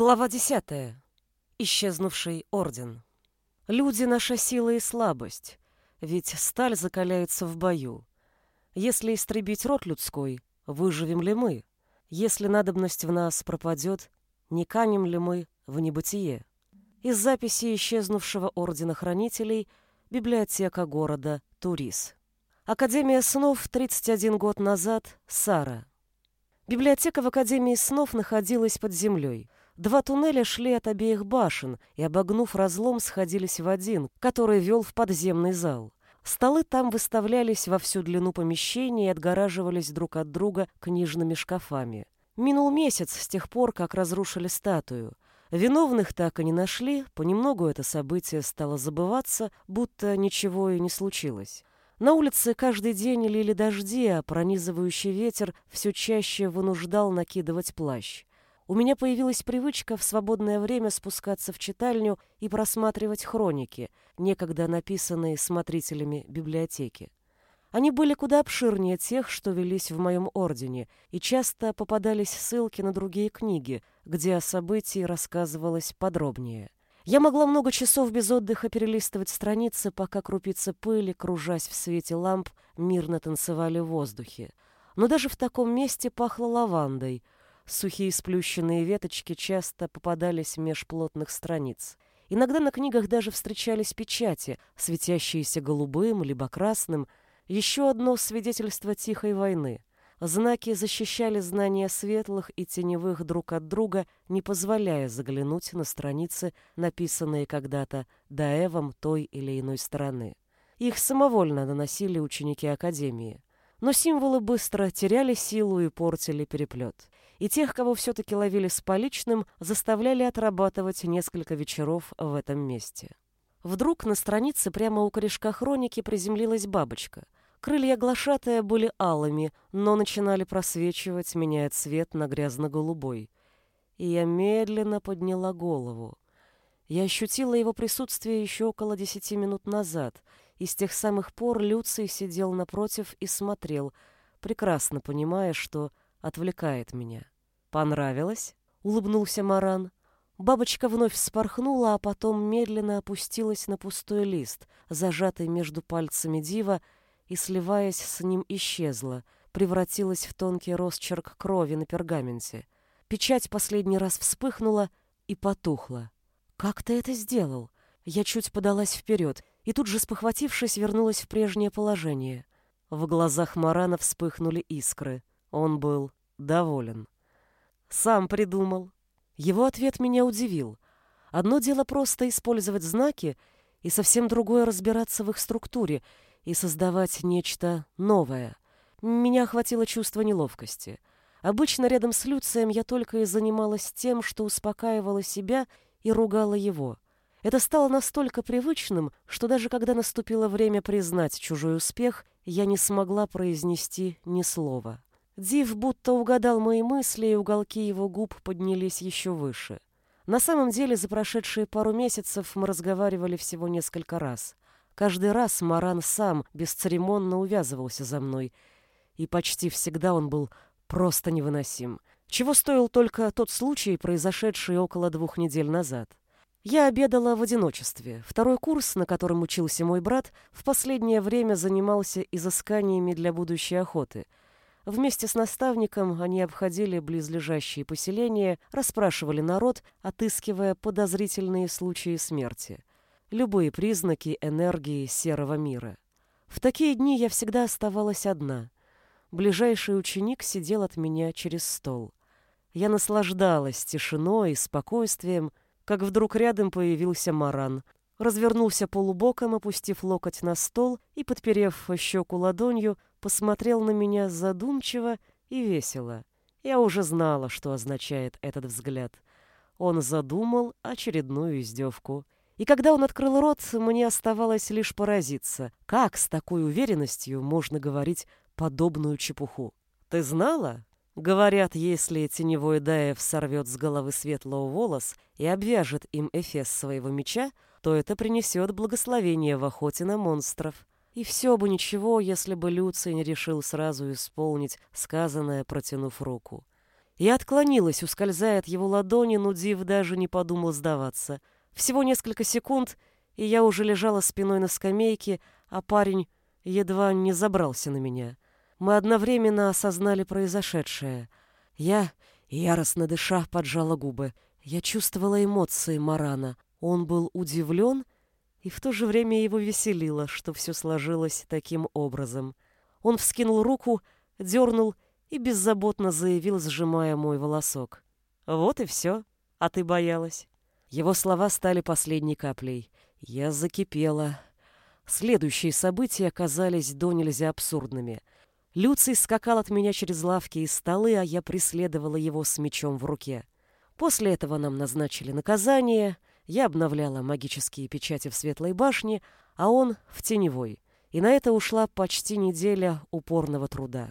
Глава десятая. Исчезнувший орден. Люди — наша сила и слабость, ведь сталь закаляется в бою. Если истребить род людской, выживем ли мы? Если надобность в нас пропадет, не канем ли мы в небытие? Из записи исчезнувшего ордена хранителей библиотека города Турис. Академия снов 31 год назад. Сара. Библиотека в Академии снов находилась под землей. Два туннеля шли от обеих башен и, обогнув разлом, сходились в один, который вел в подземный зал. Столы там выставлялись во всю длину помещения и отгораживались друг от друга книжными шкафами. Минул месяц с тех пор, как разрушили статую. Виновных так и не нашли, понемногу это событие стало забываться, будто ничего и не случилось. На улице каждый день лили дожди, а пронизывающий ветер все чаще вынуждал накидывать плащ. У меня появилась привычка в свободное время спускаться в читальню и просматривать хроники, некогда написанные смотрителями библиотеки. Они были куда обширнее тех, что велись в моем ордене, и часто попадались ссылки на другие книги, где о событии рассказывалось подробнее. Я могла много часов без отдыха перелистывать страницы, пока крупицы пыли, кружась в свете ламп, мирно танцевали в воздухе. Но даже в таком месте пахло лавандой — Сухие сплющенные веточки часто попадались меж плотных страниц. Иногда на книгах даже встречались печати, светящиеся голубым либо красным, еще одно свидетельство тихой войны. Знаки защищали знания светлых и теневых друг от друга, не позволяя заглянуть на страницы, написанные когда-то даэвом той или иной стороны. Их самовольно наносили ученики Академии. Но символы быстро теряли силу и портили переплет и тех, кого все-таки ловили с поличным, заставляли отрабатывать несколько вечеров в этом месте. Вдруг на странице прямо у корешка хроники приземлилась бабочка. Крылья глашатая были алыми, но начинали просвечивать, меняя цвет на грязно-голубой. И я медленно подняла голову. Я ощутила его присутствие еще около десяти минут назад, и с тех самых пор Люций сидел напротив и смотрел, прекрасно понимая, что отвлекает меня. «Понравилось?» — улыбнулся Маран. Бабочка вновь вспорхнула, а потом медленно опустилась на пустой лист, зажатый между пальцами дива, и, сливаясь с ним, исчезла, превратилась в тонкий росчерк крови на пергаменте. Печать последний раз вспыхнула и потухла. «Как ты это сделал?» Я чуть подалась вперед и тут же, спохватившись, вернулась в прежнее положение. В глазах Марана вспыхнули искры. Он был доволен. Сам придумал. Его ответ меня удивил. Одно дело просто использовать знаки, и совсем другое разбираться в их структуре и создавать нечто новое. Меня охватило чувство неловкости. Обычно рядом с Люцием я только и занималась тем, что успокаивала себя и ругала его. Это стало настолько привычным, что даже когда наступило время признать чужой успех, я не смогла произнести ни слова. Див будто угадал мои мысли, и уголки его губ поднялись еще выше. На самом деле, за прошедшие пару месяцев мы разговаривали всего несколько раз. Каждый раз Маран сам бесцеремонно увязывался за мной, и почти всегда он был просто невыносим. Чего стоил только тот случай, произошедший около двух недель назад. Я обедала в одиночестве. Второй курс, на котором учился мой брат, в последнее время занимался изысканиями для будущей охоты — Вместе с наставником они обходили близлежащие поселения, расспрашивали народ, отыскивая подозрительные случаи смерти. Любые признаки энергии серого мира. В такие дни я всегда оставалась одна. Ближайший ученик сидел от меня через стол. Я наслаждалась тишиной и спокойствием, как вдруг рядом появился Маран. Развернулся полубоком, опустив локоть на стол и, подперев щеку ладонью, посмотрел на меня задумчиво и весело. Я уже знала, что означает этот взгляд. Он задумал очередную издевку. И когда он открыл рот, мне оставалось лишь поразиться, как с такой уверенностью можно говорить подобную чепуху. «Ты знала?» Говорят, если теневой Даев сорвет с головы светлого волос и обвяжет им эфес своего меча, то это принесет благословение в охоте на монстров. И все бы ничего, если бы Люций не решил сразу исполнить сказанное, протянув руку. Я отклонилась, ускользая от его ладони, но Див даже не подумал сдаваться. Всего несколько секунд, и я уже лежала спиной на скамейке, а парень едва не забрался на меня. Мы одновременно осознали произошедшее. Я, яростно дыша, поджала губы. Я чувствовала эмоции Марана. Он был удивлен, и в то же время его веселило, что все сложилось таким образом. Он вскинул руку, дернул и беззаботно заявил, сжимая мой волосок. «Вот и все. А ты боялась». Его слова стали последней каплей. Я закипела. Следующие события оказались до нельзя абсурдными. Люций скакал от меня через лавки и столы, а я преследовала его с мечом в руке. После этого нам назначили наказание. Я обновляла магические печати в Светлой башне, а он в Теневой. И на это ушла почти неделя упорного труда.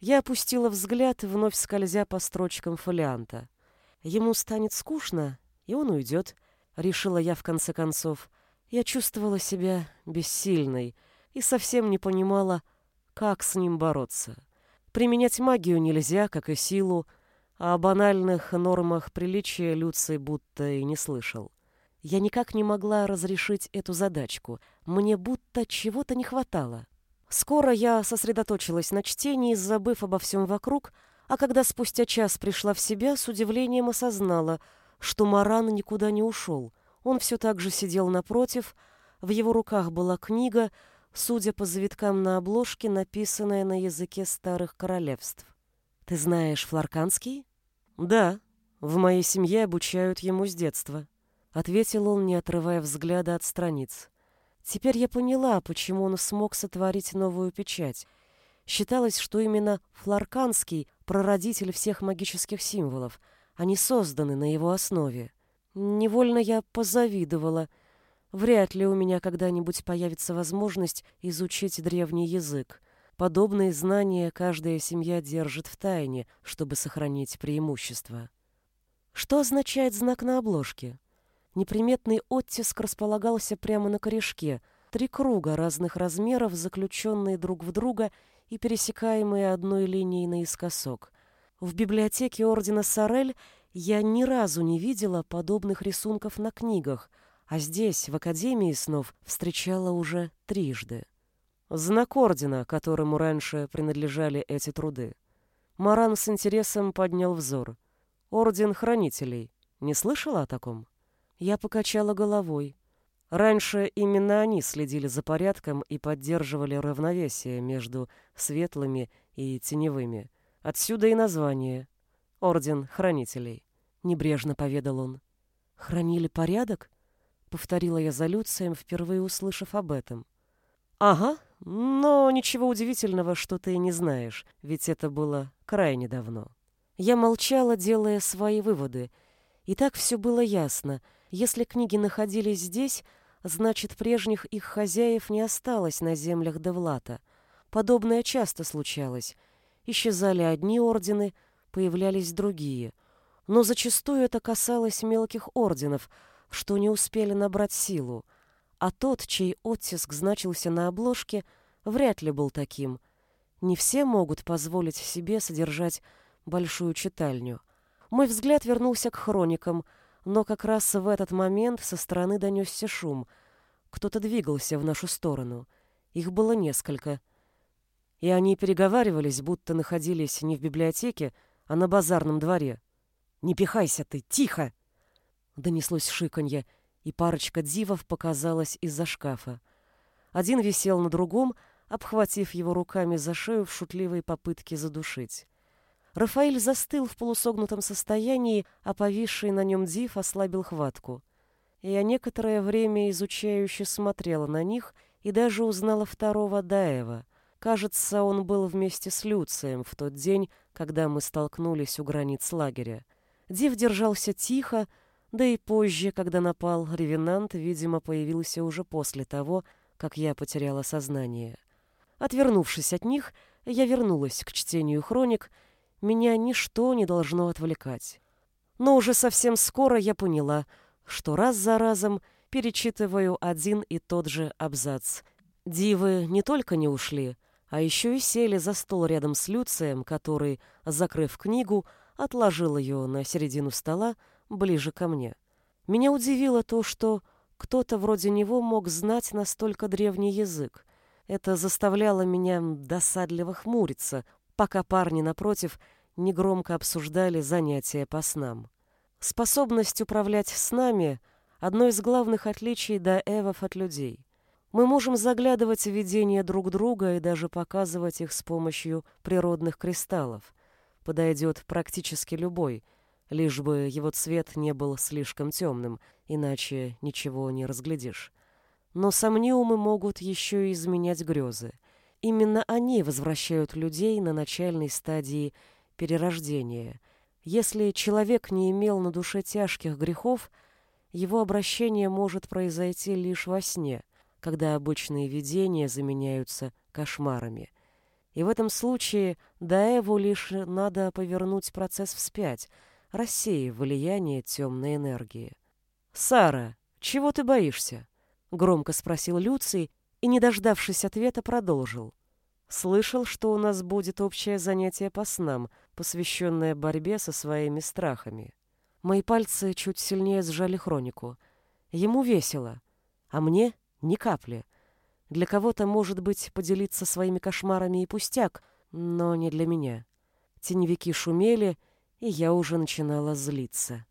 Я опустила взгляд, вновь скользя по строчкам фолианта. Ему станет скучно, и он уйдет, решила я в конце концов. Я чувствовала себя бессильной и совсем не понимала, как с ним бороться. Применять магию нельзя, как и силу, а о банальных нормах приличия Люций будто и не слышал. Я никак не могла разрешить эту задачку. Мне будто чего-то не хватало. Скоро я сосредоточилась на чтении, забыв обо всем вокруг, а когда спустя час пришла в себя, с удивлением осознала, что Маран никуда не ушел. Он все так же сидел напротив, в его руках была книга, судя по завиткам на обложке, написанная на языке старых королевств. «Ты знаешь фларканский?» «Да, в моей семье обучают ему с детства», — ответил он, не отрывая взгляда от страниц. Теперь я поняла, почему он смог сотворить новую печать. Считалось, что именно Фларканский — прародитель всех магических символов. Они созданы на его основе. Невольно я позавидовала. Вряд ли у меня когда-нибудь появится возможность изучить древний язык. Подобные знания каждая семья держит в тайне, чтобы сохранить преимущество. Что означает знак на обложке? Неприметный оттиск располагался прямо на корешке. Три круга разных размеров, заключенные друг в друга и пересекаемые одной линией наискосок. В библиотеке Ордена Сорель я ни разу не видела подобных рисунков на книгах, а здесь, в Академии снов, встречала уже трижды. Знак Ордена, которому раньше принадлежали эти труды. Маран с интересом поднял взор. Орден Хранителей. Не слышала о таком? Я покачала головой. Раньше именно они следили за порядком и поддерживали равновесие между светлыми и теневыми. Отсюда и название. Орден Хранителей. Небрежно поведал он. «Хранили порядок?» Повторила я за Люцием, впервые услышав об этом. «Ага, но ничего удивительного, что ты не знаешь, ведь это было крайне давно». Я молчала, делая свои выводы. И так все было ясно — если книги находились здесь, значит, прежних их хозяев не осталось на землях Девлата. Подобное часто случалось. Исчезали одни ордены, появлялись другие. Но зачастую это касалось мелких орденов, что не успели набрать силу. А тот, чей оттиск значился на обложке, вряд ли был таким. Не все могут позволить себе содержать большую читальню. Мой взгляд вернулся к хроникам — но как раз в этот момент со стороны донесся шум. Кто-то двигался в нашу сторону. Их было несколько. И они переговаривались, будто находились не в библиотеке, а на базарном дворе. «Не пихайся ты! Тихо!» Донеслось шиканье, и парочка дивов показалась из-за шкафа. Один висел на другом, обхватив его руками за шею в шутливой попытке задушить. Рафаэль застыл в полусогнутом состоянии, а повисший на нем див ослабил хватку. Я некоторое время изучающе смотрела на них и даже узнала второго Даева. Кажется, он был вместе с Люцием в тот день, когда мы столкнулись у границ лагеря. Див держался тихо, да и позже, когда напал ревенант, видимо, появился уже после того, как я потеряла сознание. Отвернувшись от них, я вернулась к чтению хроник — меня ничто не должно отвлекать. Но уже совсем скоро я поняла, что раз за разом перечитываю один и тот же абзац. Дивы не только не ушли, а еще и сели за стол рядом с Люцием, который, закрыв книгу, отложил ее на середину стола, ближе ко мне. Меня удивило то, что кто-то вроде него мог знать настолько древний язык. Это заставляло меня досадливо хмуриться, пока парни напротив негромко обсуждали занятия по снам. Способность управлять снами — одно из главных отличий даэвов от людей. Мы можем заглядывать в видения друг друга и даже показывать их с помощью природных кристаллов. Подойдет практически любой, лишь бы его цвет не был слишком темным, иначе ничего не разглядишь. Но сомниумы могут еще и изменять грезы. Именно они возвращают людей на начальной стадии перерождения. Если человек не имел на душе тяжких грехов, его обращение может произойти лишь во сне, когда обычные видения заменяются кошмарами. И в этом случае Даеву лишь надо повернуть процесс вспять, рассеяв влияние темной энергии. «Сара, чего ты боишься?» — громко спросил Люций и, не дождавшись ответа, продолжил. «Слышал, что у нас будет общее занятие по снам, посвященное борьбе со своими страхами». Мои пальцы чуть сильнее сжали хронику. Ему весело, а мне ни капли. Для кого-то, может быть, поделиться своими кошмарами и пустяк, но не для меня. Теневики шумели, и я уже начинала злиться.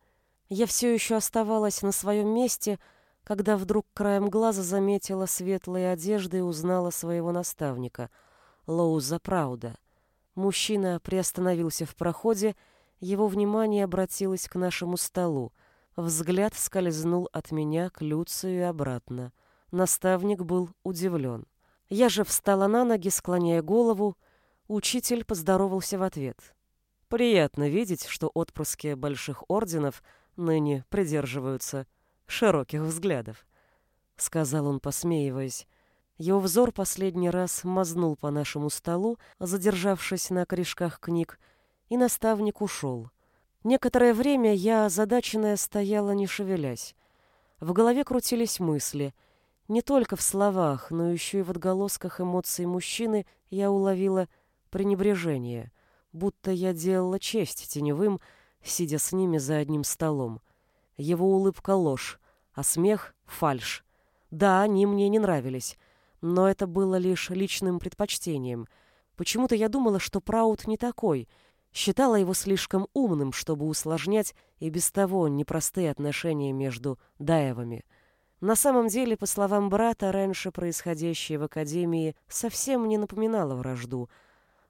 Я все еще оставалась на своем месте, когда вдруг краем глаза заметила светлые одежды и узнала своего наставника, Лоуза Прауда. Мужчина приостановился в проходе, его внимание обратилось к нашему столу. Взгляд скользнул от меня к Люцию и обратно. Наставник был удивлен. Я же встала на ноги, склоняя голову. Учитель поздоровался в ответ. Приятно видеть, что отпрыски больших орденов ныне придерживаются широких взглядов, — сказал он, посмеиваясь. Его взор последний раз мазнул по нашему столу, задержавшись на корешках книг, и наставник ушел. Некоторое время я, озадаченная, стояла, не шевелясь. В голове крутились мысли. Не только в словах, но еще и в отголосках эмоций мужчины я уловила пренебрежение, будто я делала честь теневым, сидя с ними за одним столом. Его улыбка — ложь, а смех — фальшь. Да, они мне не нравились, но это было лишь личным предпочтением. Почему-то я думала, что Праут не такой, считала его слишком умным, чтобы усложнять и без того непростые отношения между Даевами. На самом деле, по словам брата, раньше происходящее в Академии совсем не напоминало вражду,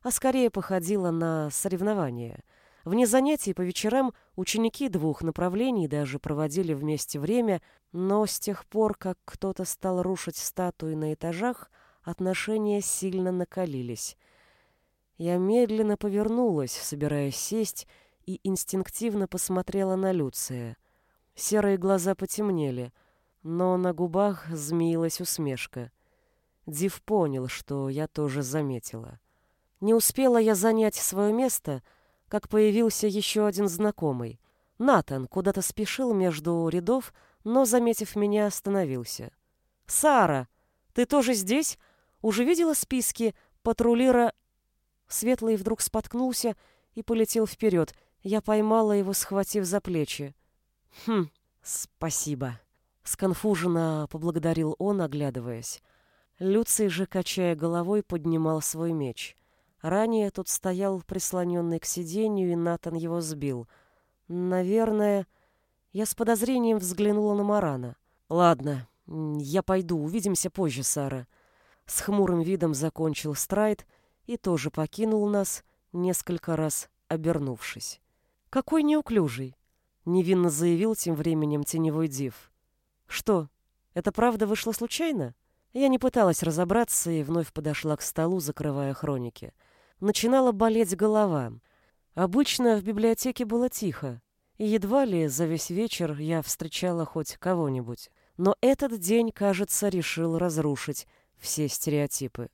а скорее походило на соревнование — Вне занятий по вечерам ученики двух направлений даже проводили вместе время, но с тех пор, как кто-то стал рушить статуи на этажах, отношения сильно накалились. Я медленно повернулась, собираясь сесть, и инстинктивно посмотрела на Люция. Серые глаза потемнели, но на губах змеилась усмешка. Див понял, что я тоже заметила. Не успела я занять свое место — как появился еще один знакомый. Натан куда-то спешил между рядов, но, заметив меня, остановился. «Сара, ты тоже здесь? Уже видела списки патрулира...» Светлый вдруг споткнулся и полетел вперед. Я поймала его, схватив за плечи. «Хм, спасибо», — сконфуженно поблагодарил он, оглядываясь. Люций же, качая головой, поднимал свой меч — Ранее тут стоял прислоненный к сиденью, и Натан его сбил. Наверное, я с подозрением взглянула на Марана. «Ладно, я пойду, увидимся позже, Сара». С хмурым видом закончил Страйт и тоже покинул нас, несколько раз обернувшись. «Какой неуклюжий!» — невинно заявил тем временем теневой див. «Что, это правда вышло случайно?» Я не пыталась разобраться и вновь подошла к столу, закрывая хроники — начинала болеть голова. Обычно в библиотеке было тихо, и едва ли за весь вечер я встречала хоть кого-нибудь. Но этот день, кажется, решил разрушить все стереотипы.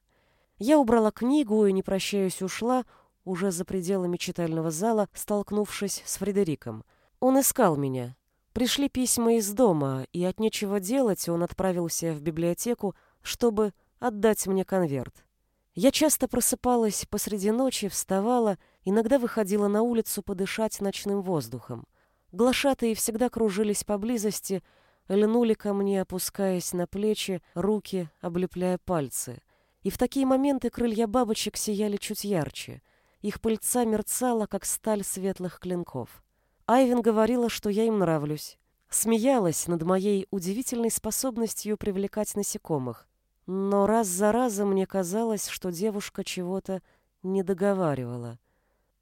Я убрала книгу и, не прощаясь, ушла, уже за пределами читального зала, столкнувшись с Фредериком. Он искал меня. Пришли письма из дома, и от нечего делать он отправился в библиотеку, чтобы отдать мне конверт. Я часто просыпалась посреди ночи, вставала иногда выходила на улицу подышать ночным воздухом. Глашатые всегда кружились поблизости, льнули ко мне, опускаясь на плечи, руки, облепляя пальцы. И в такие моменты крылья бабочек сияли чуть ярче. Их пыльца мерцала, как сталь светлых клинков. Айвен говорила, что я им нравлюсь. Смеялась над моей удивительной способностью привлекать насекомых. Но раз за разом мне казалось, что девушка чего-то не договаривала.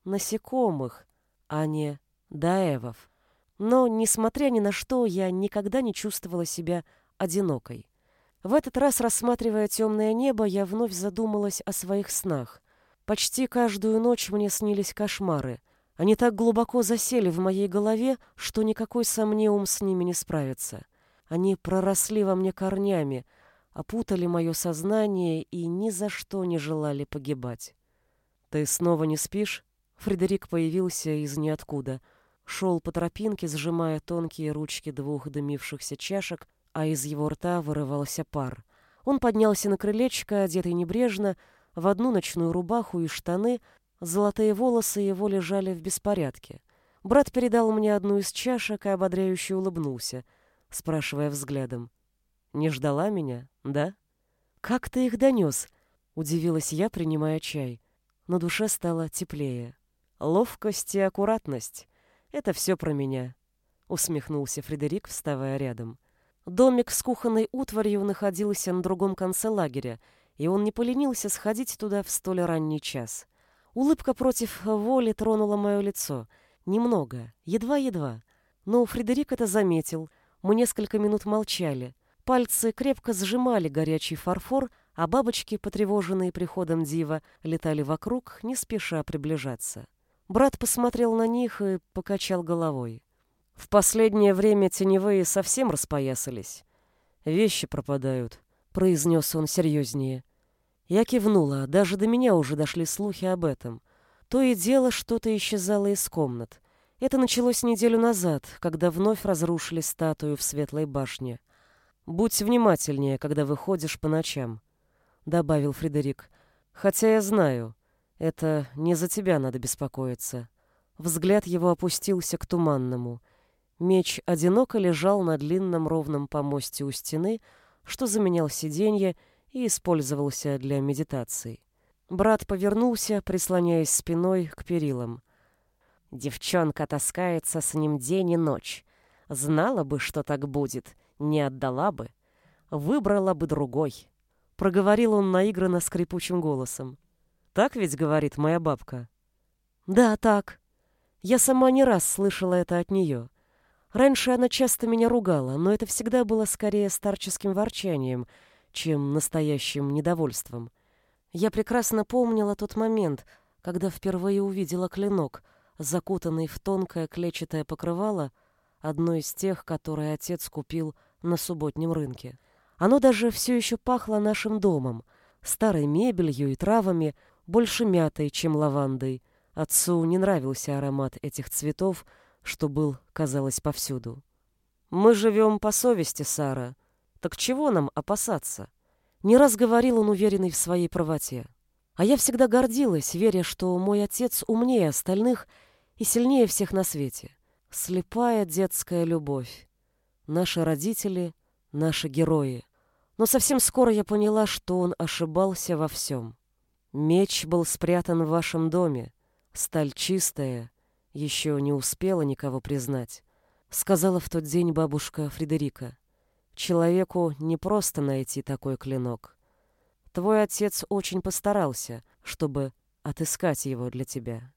Насекомых, а не даевов. Но, несмотря ни на что, я никогда не чувствовала себя одинокой. В этот раз, рассматривая темное небо, я вновь задумалась о своих снах. Почти каждую ночь мне снились кошмары. Они так глубоко засели в моей голове, что никакой сомнеум с ними не справится. Они проросли во мне корнями, опутали мое сознание и ни за что не желали погибать. «Ты снова не спишь?» Фредерик появился из ниоткуда. Шел по тропинке, сжимая тонкие ручки двух дымившихся чашек, а из его рта вырывался пар. Он поднялся на крылечко, одетый небрежно, в одну ночную рубаху и штаны, золотые волосы его лежали в беспорядке. Брат передал мне одну из чашек и ободряюще улыбнулся, спрашивая взглядом. «Не ждала меня, да?» «Как ты их донес?» — удивилась я, принимая чай. На душе стало теплее. «Ловкость и аккуратность — это все про меня», — усмехнулся Фредерик, вставая рядом. Домик с кухонной утварью находился на другом конце лагеря, и он не поленился сходить туда в столь ранний час. Улыбка против воли тронула мое лицо. Немного, едва-едва. Но Фредерик это заметил. Мы несколько минут молчали. Пальцы крепко сжимали горячий фарфор, а бабочки, потревоженные приходом дива, летали вокруг, не спеша приближаться. Брат посмотрел на них и покачал головой. В последнее время теневые совсем распоясались. Вещи пропадают, произнес он серьезнее. Я кивнула, даже до меня уже дошли слухи об этом. То и дело что-то исчезало из комнат. Это началось неделю назад, когда вновь разрушили статую в Светлой башне. «Будь внимательнее, когда выходишь по ночам», — добавил Фредерик. «Хотя я знаю, это не за тебя надо беспокоиться». Взгляд его опустился к туманному. Меч одиноко лежал на длинном ровном помосте у стены, что заменял сиденье и использовался для медитации. Брат повернулся, прислоняясь спиной к перилам. Девчонка таскается с ним день и ночь. Знала бы, что так будет, не отдала бы. Выбрала бы другой. Проговорил он наигранно скрипучим голосом. Так ведь говорит моя бабка? Да, так. Я сама не раз слышала это от нее. Раньше она часто меня ругала, но это всегда было скорее старческим ворчанием, чем настоящим недовольством. Я прекрасно помнила тот момент, когда впервые увидела клинок, закутанный в тонкое клетчатое покрывало, одно из тех, которые отец купил на субботнем рынке. Оно даже все еще пахло нашим домом, старой мебелью и травами, больше мятой, чем лавандой. Отцу не нравился аромат этих цветов, что был, казалось, повсюду. «Мы живем по совести, Сара. Так чего нам опасаться?» Не раз говорил он, уверенный в своей правоте. А я всегда гордилась, веря, что мой отец умнее остальных и сильнее всех на свете. Слепая детская любовь. Наши родители — наши герои. Но совсем скоро я поняла, что он ошибался во всем. Меч был спрятан в вашем доме, сталь чистая, еще не успела никого признать, сказала в тот день бабушка Фредерика. Человеку не просто найти такой клинок. Твой отец очень постарался, чтобы отыскать его для тебя.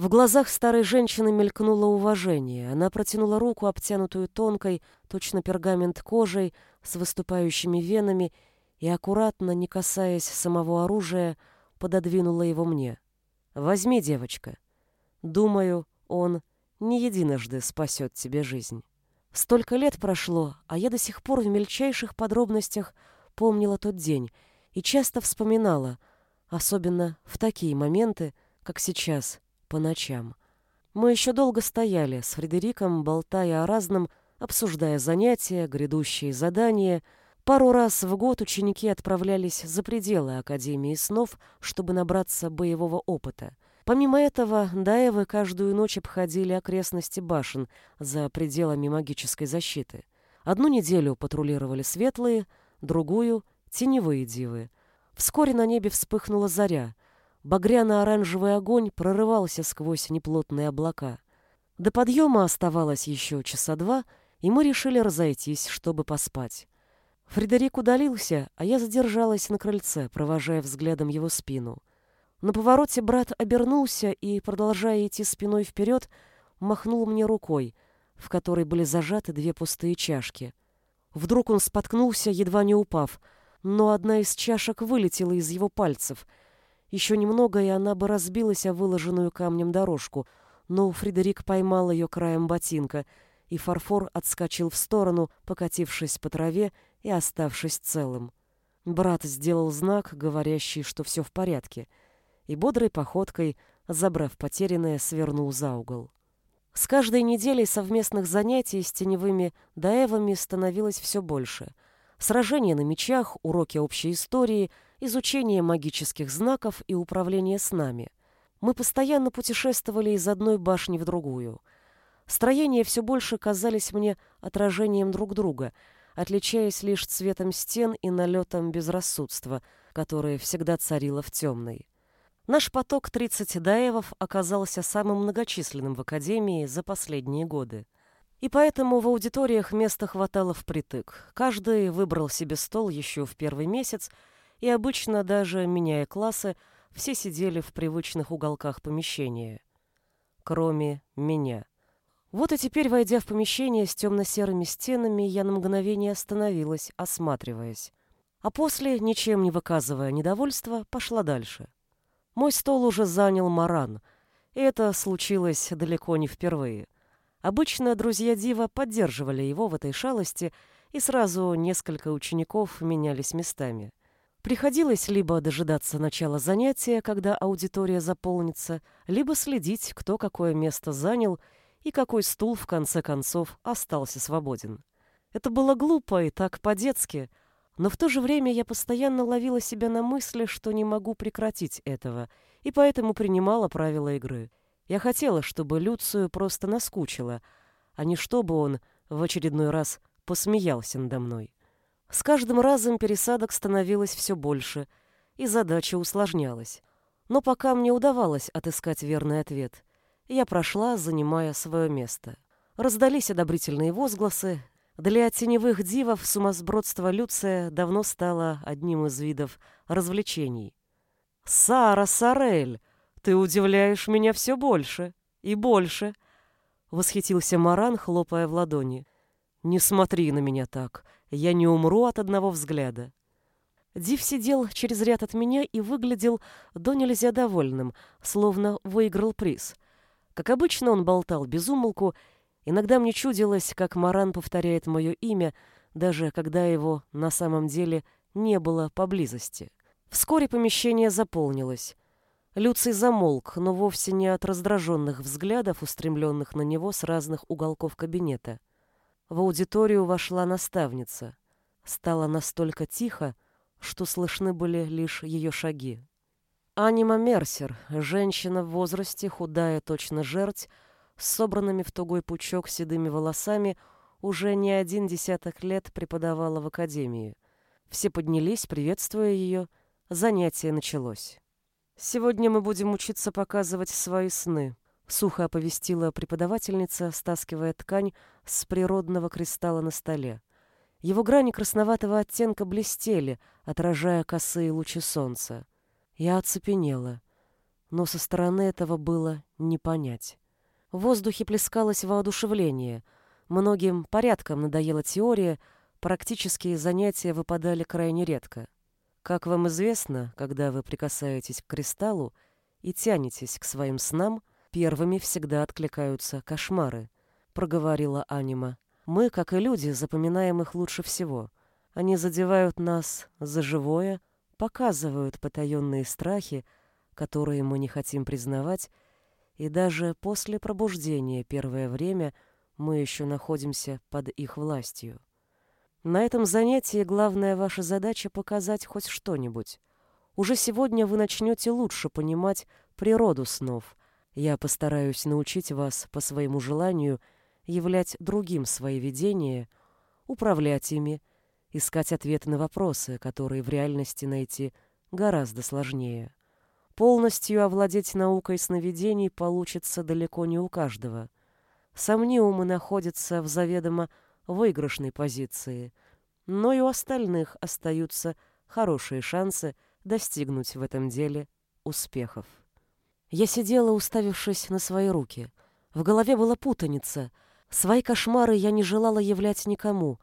В глазах старой женщины мелькнуло уважение. Она протянула руку, обтянутую тонкой, точно пергамент кожей, с выступающими венами, и, аккуратно, не касаясь самого оружия, пододвинула его мне. «Возьми, девочка. Думаю, он не единожды спасет тебе жизнь. Столько лет прошло, а я до сих пор в мельчайших подробностях помнила тот день и часто вспоминала, особенно в такие моменты, как сейчас, по ночам. Мы еще долго стояли с Фредериком, болтая о разном, обсуждая занятия, грядущие задания. Пару раз в год ученики отправлялись за пределы Академии снов, чтобы набраться боевого опыта — Помимо этого, Даевы каждую ночь обходили окрестности башен за пределами магической защиты. Одну неделю патрулировали светлые, другую — теневые дивы. Вскоре на небе вспыхнула заря. Багряно-оранжевый огонь прорывался сквозь неплотные облака. До подъема оставалось еще часа два, и мы решили разойтись, чтобы поспать. Фредерик удалился, а я задержалась на крыльце, провожая взглядом его спину — на повороте брат обернулся и, продолжая идти спиной вперед, махнул мне рукой, в которой были зажаты две пустые чашки. Вдруг он споткнулся, едва не упав, но одна из чашек вылетела из его пальцев. Еще немного, и она бы разбилась о выложенную камнем дорожку, но Фредерик поймал ее краем ботинка, и фарфор отскочил в сторону, покатившись по траве и оставшись целым. Брат сделал знак, говорящий, что все в порядке — и бодрой походкой, забрав потерянное, свернул за угол. С каждой неделей совместных занятий с теневыми даевами становилось все больше. Сражения на мечах, уроки общей истории, изучение магических знаков и управление с нами. Мы постоянно путешествовали из одной башни в другую. Строения все больше казались мне отражением друг друга, отличаясь лишь цветом стен и налетом безрассудства, которое всегда царило в темной. Наш поток 30 даевов оказался самым многочисленным в Академии за последние годы. И поэтому в аудиториях места хватало впритык. Каждый выбрал себе стол еще в первый месяц, и обычно, даже меняя классы, все сидели в привычных уголках помещения. Кроме меня. Вот и теперь, войдя в помещение с темно-серыми стенами, я на мгновение остановилась, осматриваясь. А после, ничем не выказывая недовольства, пошла дальше. Мой стол уже занял Маран, и это случилось далеко не впервые. Обычно друзья Дива поддерживали его в этой шалости, и сразу несколько учеников менялись местами. Приходилось либо дожидаться начала занятия, когда аудитория заполнится, либо следить, кто какое место занял и какой стул в конце концов остался свободен. Это было глупо и так по-детски, но в то же время я постоянно ловила себя на мысли, что не могу прекратить этого, и поэтому принимала правила игры. Я хотела, чтобы Люцию просто наскучило, а не чтобы он в очередной раз посмеялся надо мной. С каждым разом пересадок становилось все больше, и задача усложнялась. Но пока мне удавалось отыскать верный ответ, я прошла, занимая свое место. Раздались одобрительные возгласы, для теневых дивов сумасбродство Люция давно стало одним из видов развлечений. «Сара Сарель, ты удивляешь меня все больше и больше!» — восхитился Маран, хлопая в ладони. «Не смотри на меня так, я не умру от одного взгляда». Див сидел через ряд от меня и выглядел до нельзя довольным, словно выиграл приз. Как обычно, он болтал без умолку Иногда мне чудилось, как Маран повторяет мое имя, даже когда его на самом деле не было поблизости. Вскоре помещение заполнилось. Люций замолк, но вовсе не от раздраженных взглядов, устремленных на него с разных уголков кабинета. В аудиторию вошла наставница. Стало настолько тихо, что слышны были лишь ее шаги. Анима Мерсер, женщина в возрасте, худая точно жерть, с собранными в тугой пучок седыми волосами, уже не один десяток лет преподавала в академии. Все поднялись, приветствуя ее. Занятие началось. «Сегодня мы будем учиться показывать свои сны», — сухо оповестила преподавательница, стаскивая ткань с природного кристалла на столе. Его грани красноватого оттенка блестели, отражая косые лучи солнца. Я оцепенела, но со стороны этого было не понять. В воздухе плескалось воодушевление. Многим порядком надоела теория, практические занятия выпадали крайне редко. Как вам известно, когда вы прикасаетесь к кристаллу и тянетесь к своим снам, первыми всегда откликаются кошмары, проговорила Анима. Мы, как и люди, запоминаем их лучше всего. Они задевают нас за живое, показывают потаенные страхи, которые мы не хотим признавать, и даже после пробуждения первое время мы еще находимся под их властью. На этом занятии главная ваша задача — показать хоть что-нибудь. Уже сегодня вы начнете лучше понимать природу снов. Я постараюсь научить вас по своему желанию являть другим свои видения, управлять ими, искать ответы на вопросы, которые в реальности найти гораздо сложнее. Полностью овладеть наукой сновидений получится далеко не у каждого. Сомниумы находятся в заведомо выигрышной позиции, но и у остальных остаются хорошие шансы достигнуть в этом деле успехов. Я сидела, уставившись на свои руки. В голове была путаница. Свои кошмары я не желала являть никому,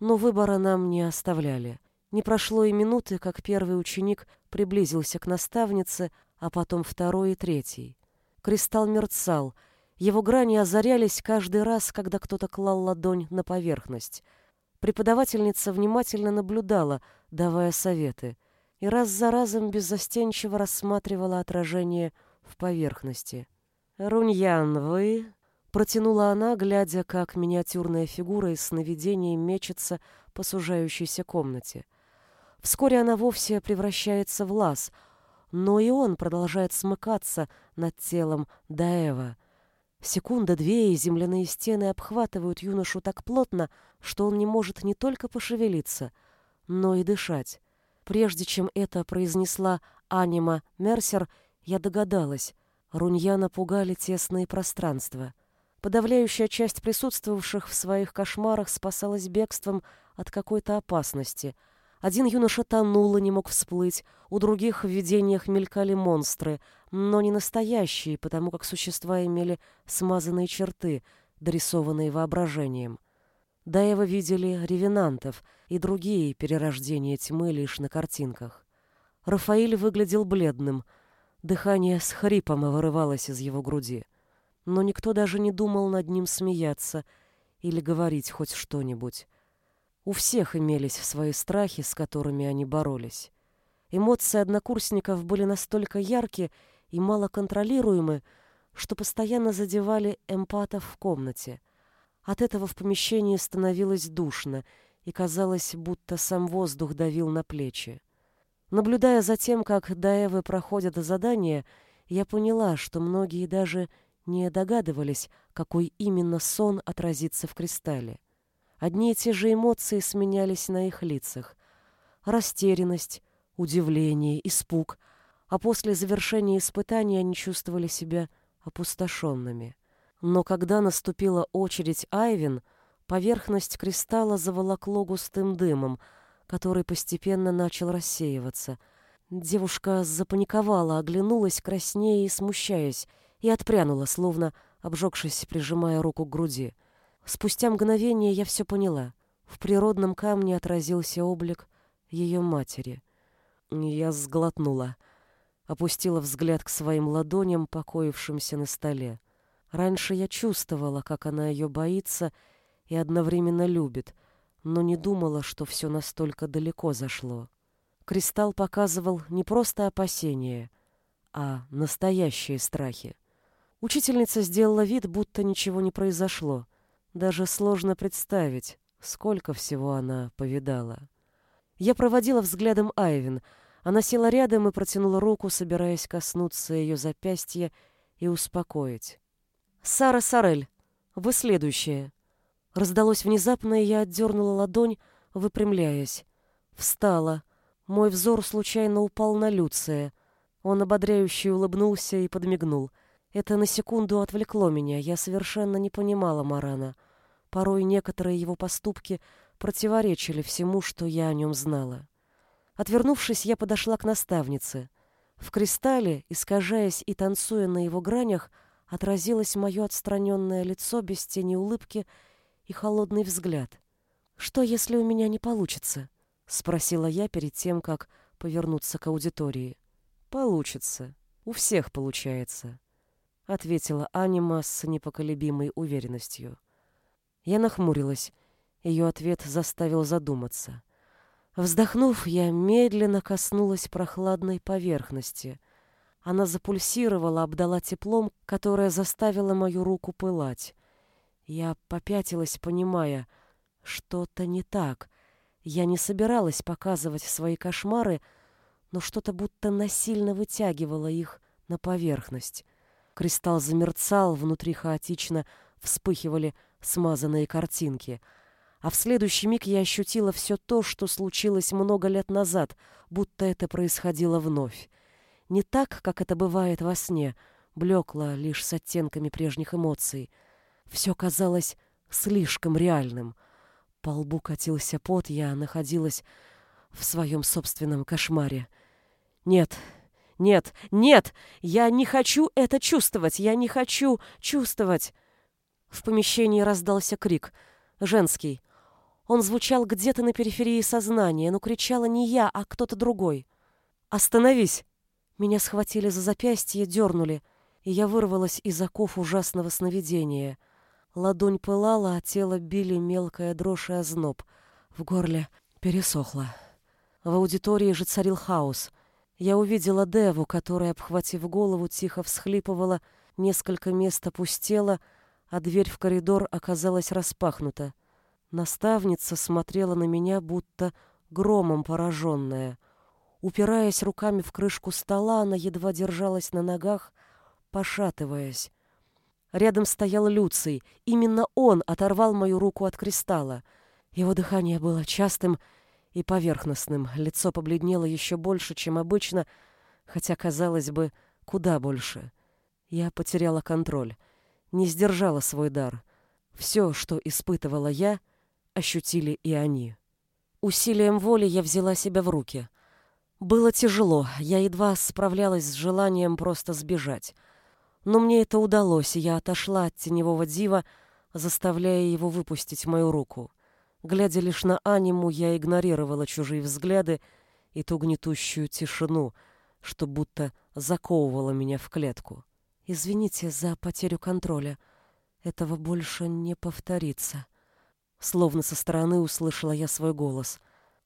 но выбора нам не оставляли. Не прошло и минуты, как первый ученик приблизился к наставнице, а потом второй и третий. Кристалл мерцал, его грани озарялись каждый раз, когда кто-то клал ладонь на поверхность. Преподавательница внимательно наблюдала, давая советы, и раз за разом беззастенчиво рассматривала отражение в поверхности. «Руньян, вы...» — протянула она, глядя, как миниатюрная фигура из сновидений мечется по сужающейся комнате. Вскоре она вовсе превращается в лаз, но и он продолжает смыкаться над телом Даева. Секунда-две, и земляные стены обхватывают юношу так плотно, что он не может не только пошевелиться, но и дышать. Прежде чем это произнесла Анима Мерсер, я догадалась, Рунья напугали тесные пространства. Подавляющая часть присутствовавших в своих кошмарах спасалась бегством от какой-то опасности — один юноша тонул и не мог всплыть, у других в видениях мелькали монстры, но не настоящие, потому как существа имели смазанные черты, дорисованные воображением. До этого видели ревенантов и другие перерождения тьмы лишь на картинках. Рафаиль выглядел бледным, дыхание с хрипом вырывалось из его груди. Но никто даже не думал над ним смеяться или говорить хоть что-нибудь. У всех имелись свои страхи, с которыми они боролись. Эмоции однокурсников были настолько яркие и малоконтролируемы, что постоянно задевали эмпатов в комнате. От этого в помещении становилось душно, и казалось, будто сам воздух давил на плечи. Наблюдая за тем, как Даевы проходят задания, я поняла, что многие даже не догадывались, какой именно сон отразится в кристалле. Одни и те же эмоции сменялись на их лицах. Растерянность, удивление, испуг. А после завершения испытания они чувствовали себя опустошенными. Но когда наступила очередь Айвин, поверхность кристалла заволокло густым дымом, который постепенно начал рассеиваться. Девушка запаниковала, оглянулась, краснея и смущаясь, и отпрянула, словно обжегшись, прижимая руку к груди. Спустя мгновение я все поняла. В природном камне отразился облик ее матери. Я сглотнула, опустила взгляд к своим ладоням, покоившимся на столе. Раньше я чувствовала, как она ее боится и одновременно любит, но не думала, что все настолько далеко зашло. Кристалл показывал не просто опасения, а настоящие страхи. Учительница сделала вид, будто ничего не произошло — даже сложно представить, сколько всего она повидала. Я проводила взглядом Айвин. Она села рядом и протянула руку, собираясь коснуться ее запястья и успокоить. «Сара Сарель, вы следующая». Раздалось внезапно, и я отдернула ладонь, выпрямляясь. Встала. Мой взор случайно упал на Люция. Он ободряюще улыбнулся и подмигнул. Это на секунду отвлекло меня. Я совершенно не понимала Марана. Порой некоторые его поступки противоречили всему, что я о нем знала. Отвернувшись, я подошла к наставнице. В кристалле, искажаясь и танцуя на его гранях, отразилось мое отстраненное лицо без тени улыбки и холодный взгляд. «Что, если у меня не получится?» — спросила я перед тем, как повернуться к аудитории. «Получится. У всех получается», — ответила Анима с непоколебимой уверенностью. Я нахмурилась. Ее ответ заставил задуматься. Вздохнув, я медленно коснулась прохладной поверхности. Она запульсировала, обдала теплом, которое заставило мою руку пылать. Я попятилась, понимая, что-то не так. Я не собиралась показывать свои кошмары, но что-то будто насильно вытягивало их на поверхность. Кристалл замерцал, внутри хаотично вспыхивали смазанные картинки. А в следующий миг я ощутила все то, что случилось много лет назад, будто это происходило вновь. Не так, как это бывает во сне, блекло лишь с оттенками прежних эмоций. Все казалось слишком реальным. По лбу катился пот, я находилась в своем собственном кошмаре. Нет, нет, нет, я не хочу это чувствовать, я не хочу чувствовать. В помещении раздался крик, женский. Он звучал где-то на периферии сознания, но кричала не я, а кто-то другой. «Остановись!» Меня схватили за запястье, дернули, и я вырвалась из оков ужасного сновидения. Ладонь пылала, а тело били мелкая дрожь и озноб. В горле пересохло. В аудитории же царил хаос. Я увидела Деву, которая, обхватив голову, тихо всхлипывала, несколько мест опустела, а дверь в коридор оказалась распахнута. Наставница смотрела на меня, будто громом пораженная — Упираясь руками в крышку стола, она едва держалась на ногах, пошатываясь. Рядом стоял Люций. Именно он оторвал мою руку от кристалла. Его дыхание было частым и поверхностным. Лицо побледнело еще больше, чем обычно, хотя, казалось бы, куда больше. Я потеряла контроль, не сдержала свой дар. Все, что испытывала я, ощутили и они. Усилием воли я взяла себя в руки — было тяжело, я едва справлялась с желанием просто сбежать. Но мне это удалось, и я отошла от теневого дива, заставляя его выпустить мою руку. Глядя лишь на аниму, я игнорировала чужие взгляды и ту гнетущую тишину, что будто заковывала меня в клетку. «Извините за потерю контроля. Этого больше не повторится». Словно со стороны услышала я свой голос.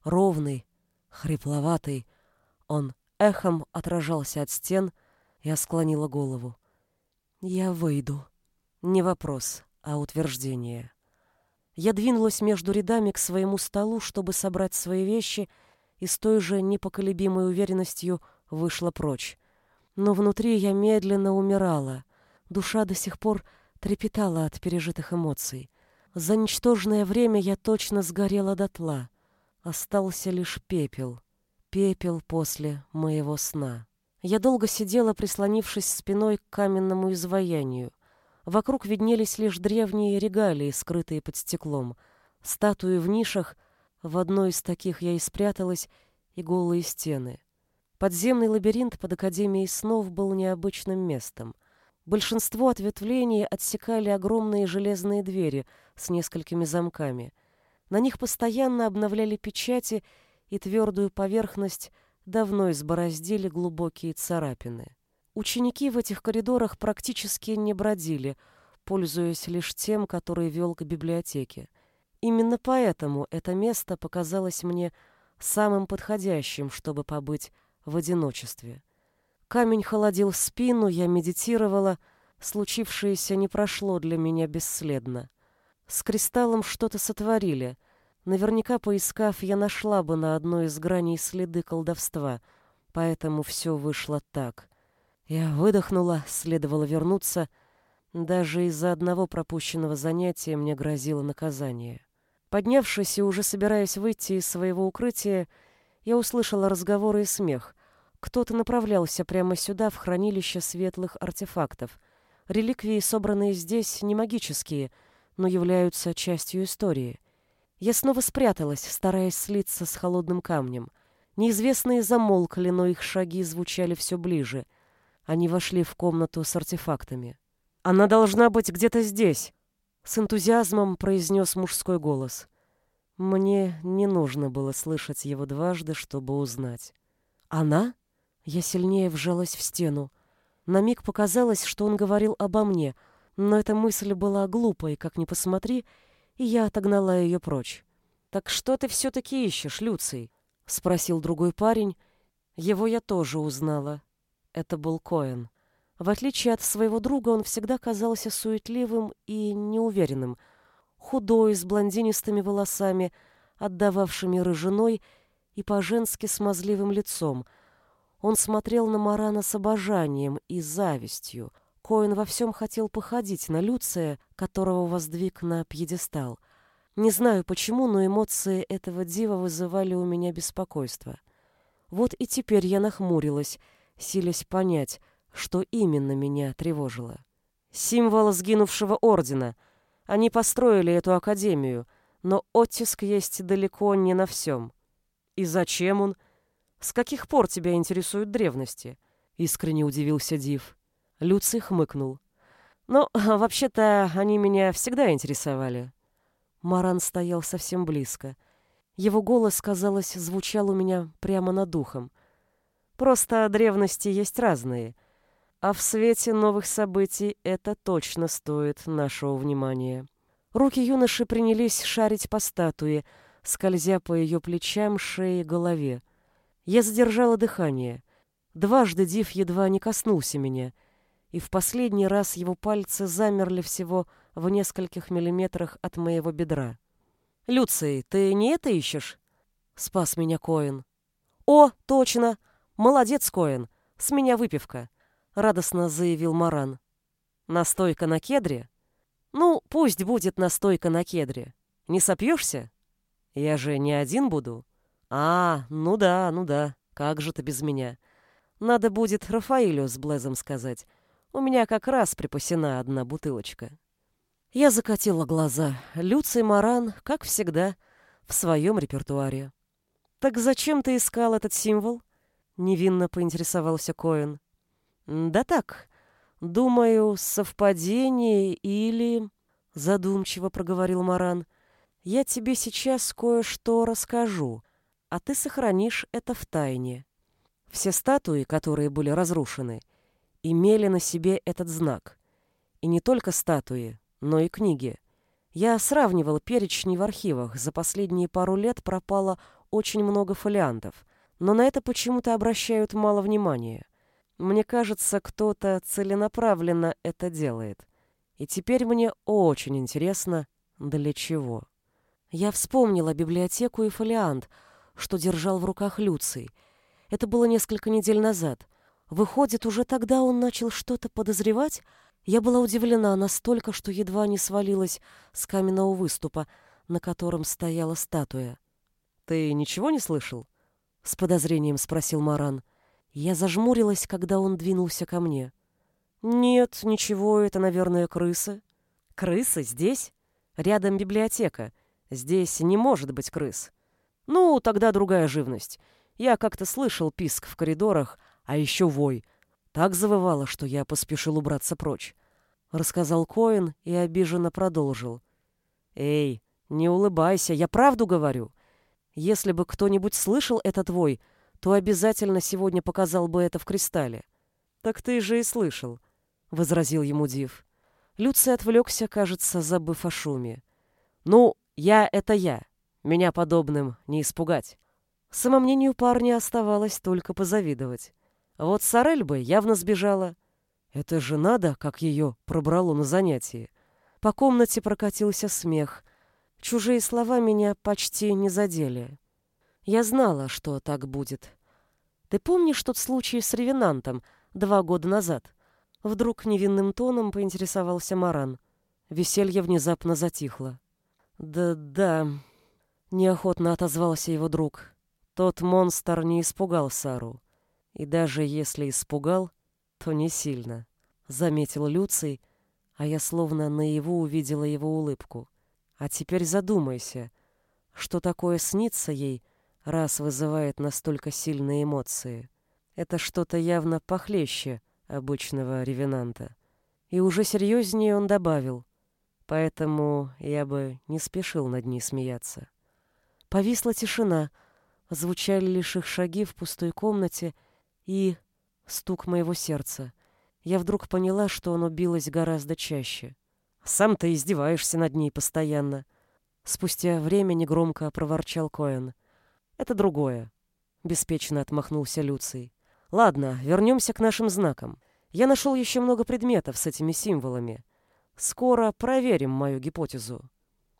Ровный, хрипловатый, он эхом отражался от стен, я склонила голову. «Я выйду». Не вопрос, а утверждение. Я двинулась между рядами к своему столу, чтобы собрать свои вещи, и с той же непоколебимой уверенностью вышла прочь. Но внутри я медленно умирала. Душа до сих пор трепетала от пережитых эмоций. За ничтожное время я точно сгорела дотла. Остался лишь пепел пепел после моего сна. Я долго сидела, прислонившись спиной к каменному изваянию. Вокруг виднелись лишь древние регалии, скрытые под стеклом. Статуи в нишах, в одной из таких я и спряталась, и голые стены. Подземный лабиринт под Академией снов был необычным местом. Большинство ответвлений отсекали огромные железные двери с несколькими замками. На них постоянно обновляли печати и твердую поверхность давно избороздили глубокие царапины. Ученики в этих коридорах практически не бродили, пользуясь лишь тем, который вел к библиотеке. Именно поэтому это место показалось мне самым подходящим, чтобы побыть в одиночестве. Камень холодил спину, я медитировала, случившееся не прошло для меня бесследно. С кристаллом что-то сотворили — Наверняка, поискав, я нашла бы на одной из граней следы колдовства, поэтому все вышло так. Я выдохнула, следовало вернуться. Даже из-за одного пропущенного занятия мне грозило наказание. Поднявшись и уже собираясь выйти из своего укрытия, я услышала разговоры и смех. Кто-то направлялся прямо сюда, в хранилище светлых артефактов. Реликвии, собранные здесь, не магические, но являются частью истории. Я снова спряталась, стараясь слиться с холодным камнем. Неизвестные замолкли, но их шаги звучали все ближе. Они вошли в комнату с артефактами. «Она должна быть где-то здесь!» С энтузиазмом произнес мужской голос. Мне не нужно было слышать его дважды, чтобы узнать. «Она?» Я сильнее вжалась в стену. На миг показалось, что он говорил обо мне, но эта мысль была глупой, как ни посмотри, и я отогнала ее прочь. «Так что ты все-таки ищешь, Люций?» — спросил другой парень. Его я тоже узнала. Это был Коэн. В отличие от своего друга, он всегда казался суетливым и неуверенным. Худой, с блондинистыми волосами, отдававшими рыжиной и по-женски смазливым лицом, Он смотрел на Марана с обожанием и завистью. Коин во всем хотел походить на Люция, которого воздвиг на пьедестал. Не знаю почему, но эмоции этого дива вызывали у меня беспокойство. Вот и теперь я нахмурилась, силясь понять, что именно меня тревожило. Символ сгинувшего ордена. Они построили эту академию, но оттиск есть далеко не на всем. И зачем он? С каких пор тебя интересуют древности? Искренне удивился Див. Люций хмыкнул. Ну, вообще-то они меня всегда интересовали. Маран стоял совсем близко. Его голос, казалось, звучал у меня прямо над духом. Просто древности есть разные. А в свете новых событий это точно стоит нашего внимания. Руки юноши принялись шарить по статуе, скользя по ее плечам, шее и голове. Я задержала дыхание. Дважды Див едва не коснулся меня, и в последний раз его пальцы замерли всего в нескольких миллиметрах от моего бедра. «Люций, ты не это ищешь?» — спас меня Коэн. «О, точно! Молодец, Коэн! С меня выпивка!» — радостно заявил Маран. «Настойка на кедре?» Ну, пусть будет настойка на кедре. Не сопьешься? Я же не один буду. А, ну да, ну да. Как же ты без меня? Надо будет Рафаилю с Блезом сказать. У меня как раз припасена одна бутылочка. Я закатила глаза. Люций Маран, как всегда, в своем репертуаре. «Так зачем ты искал этот символ?» — невинно поинтересовался Коэн. «Да так, «Думаю, совпадение или...» — задумчиво проговорил Маран. «Я тебе сейчас кое-что расскажу, а ты сохранишь это в тайне». Все статуи, которые были разрушены, имели на себе этот знак. И не только статуи, но и книги. Я сравнивал перечни в архивах. За последние пару лет пропало очень много фолиантов, но на это почему-то обращают мало внимания. Мне кажется, кто-то целенаправленно это делает. И теперь мне очень интересно, для чего. Я вспомнила библиотеку и фолиант, что держал в руках Люций. Это было несколько недель назад. Выходит, уже тогда он начал что-то подозревать? Я была удивлена настолько, что едва не свалилась с каменного выступа, на котором стояла статуя. «Ты ничего не слышал?» — с подозрением спросил Маран. Я зажмурилась, когда он двинулся ко мне. «Нет, ничего, это, наверное, крысы». «Крысы здесь? Рядом библиотека. Здесь не может быть крыс». «Ну, тогда другая живность. Я как-то слышал писк в коридорах, а еще вой. Так завывало, что я поспешил убраться прочь». Рассказал Коин и обиженно продолжил. «Эй, не улыбайся, я правду говорю. Если бы кто-нибудь слышал этот вой, то обязательно сегодня показал бы это в кристалле. Так ты же и слышал, возразил ему Див. Люций отвлекся, кажется, забыв о шуме. Ну, я — это я. Меня подобным не испугать. Самомнению парня оставалось только позавидовать. Вот Сорель бы явно сбежала. Это же надо, как ее пробрало на занятии. По комнате прокатился смех. Чужие слова меня почти не задели. Я знала, что так будет. Ты помнишь тот случай с ревенантом два года назад? Вдруг невинным тоном поинтересовался Маран. Веселье внезапно затихло. Да-да, неохотно отозвался его друг. Тот монстр не испугал Сару. И даже если испугал, то не сильно. Заметил Люций, а я словно наяву увидела его улыбку. А теперь задумайся, что такое снится ей, раз вызывает настолько сильные эмоции. Это что-то явно похлеще обычного ревенанта. И уже серьезнее он добавил, поэтому я бы не спешил над ней смеяться. Повисла тишина, звучали лишь их шаги в пустой комнате и стук моего сердца. Я вдруг поняла, что оно билось гораздо чаще. «Сам ты издеваешься над ней постоянно», Спустя время негромко проворчал Коэн. Это другое. Беспечно отмахнулся Люций. Ладно, вернемся к нашим знакам. Я нашел еще много предметов с этими символами. Скоро проверим мою гипотезу.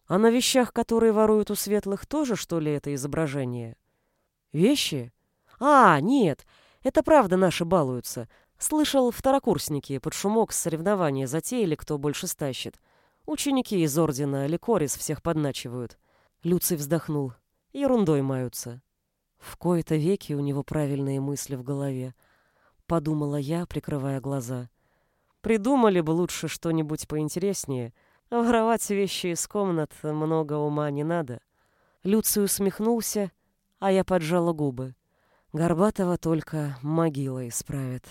А на вещах, которые воруют у светлых, тоже, что ли, это изображение? Вещи? А, нет, Это правда наши балуются. Слышал, второкурсники под шумок соревнования затеяли, кто больше стащит. Ученики из ордена Ликорис всех подначивают. Люций вздохнул. Ерундой маются. В кои-то веки у него правильные мысли в голове. Подумала я, прикрывая глаза. Придумали бы лучше что-нибудь поинтереснее. Воровать вещи из комнат много ума не надо. Люций усмехнулся, а я поджала губы. Горбатого только могила исправит.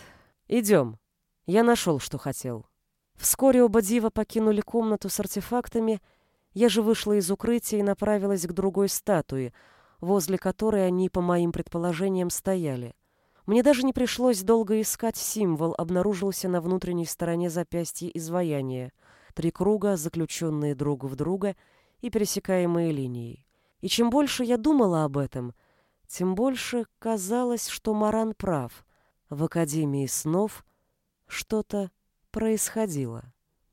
Идем. Я нашел, что хотел. Вскоре оба дива покинули комнату с артефактами. Я же вышла из укрытия и направилась к другой статуе, возле которой они, по моим предположениям, стояли. Мне даже не пришлось долго искать символ, обнаружился на внутренней стороне запястья изваяния. Три круга, заключенные друг в друга и пересекаемые линией. И чем больше я думала об этом, тем больше казалось, что Маран прав. В Академии снов что-то происходило.